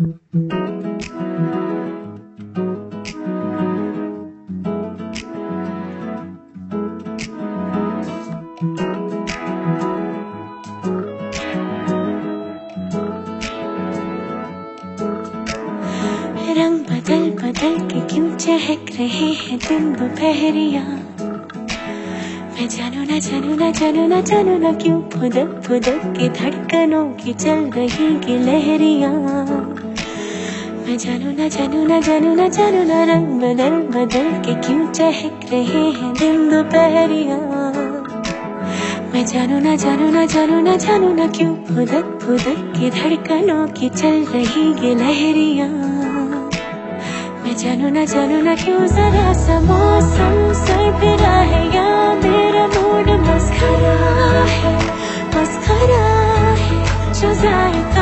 रंग बदल बदल के क्यों चहक रहे हैं दिन दोपहरिया? मैं जानू ना जानू ना जानू ना जानू ना क्यों फुदक फुदक के धड़कनों की चल रही की लहरिया? मैं जानू ना जानू ना जानू ना जानू ना रंग बदल बदल के क्यों चहक रहे हैं दिन दोपहरिया मैं जानू ना जानू ना जानू ना जानू ना क्यों फुदक फुदक के धड़कनों की चल रही ये लहरिया मैं जानू ना जानू ना क्यों जरा सा मौसम सर फिरा है या मेरा मूड मस्खरा है मस्खरा है जो जायका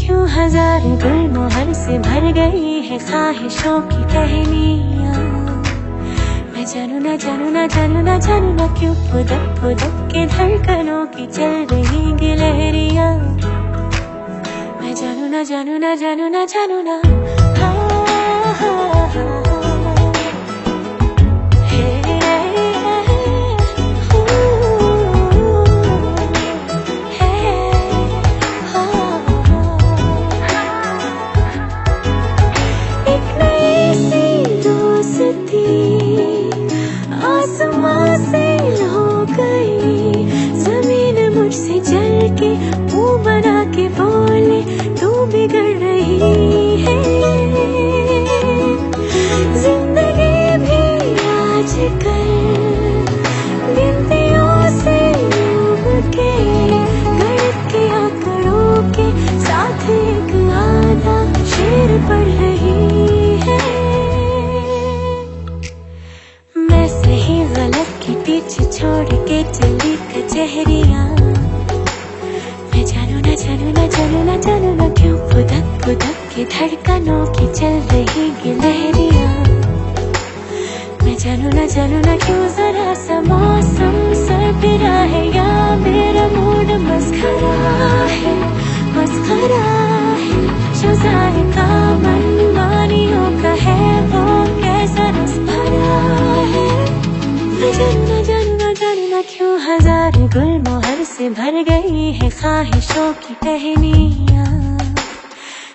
क्यों हज़ार गुल मोहर से भर गई है ख्वाहिशों की टहनिया मैं जानू, ना जानू ना जानू ना जानू, ना क्यों फुदक फुदक के धड़कनों की चल रही गिलहरिया? मैं जानू, ना जानू ना जानू ना जानू, ना छोड़ के चली कचहरिया मैं जानू ना जानू ना जानू ना जानू ना क्यों फुदक फुदक के धड़कनों की चल रही ये लहरिया। मैं जानू ना जानू ना क्यों जरा सा मौसम सर फिरा है या मेरा मूड मस्खरा है मस्खरा है। जो जायका मन मानियों का है, वो कैसा रस भरा है? मैं जानू हज़ार गुल मोहर से भर गई है ख्वाहिशों की टहनिया।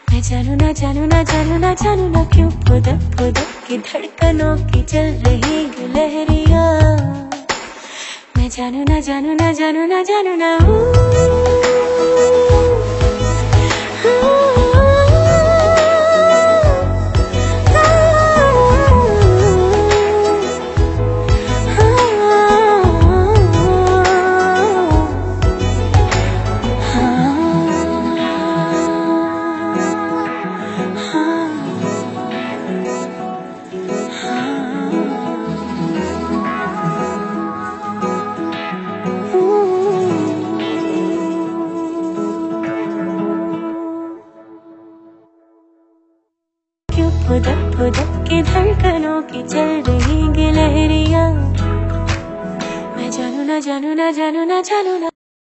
मैं जानू, ना जानू ना जानू ना जानू, ना क्यों खुदक खुद की धड़कनों की चल रही गुलहरिया। लहरिया मैं जानू, ना जानू ना जानू ना जानू, ना क्यों फुदक फुदक के धड़कनों की चल रही गिलहरिया मैं जानू ना जानू ना जानू ना जानू ना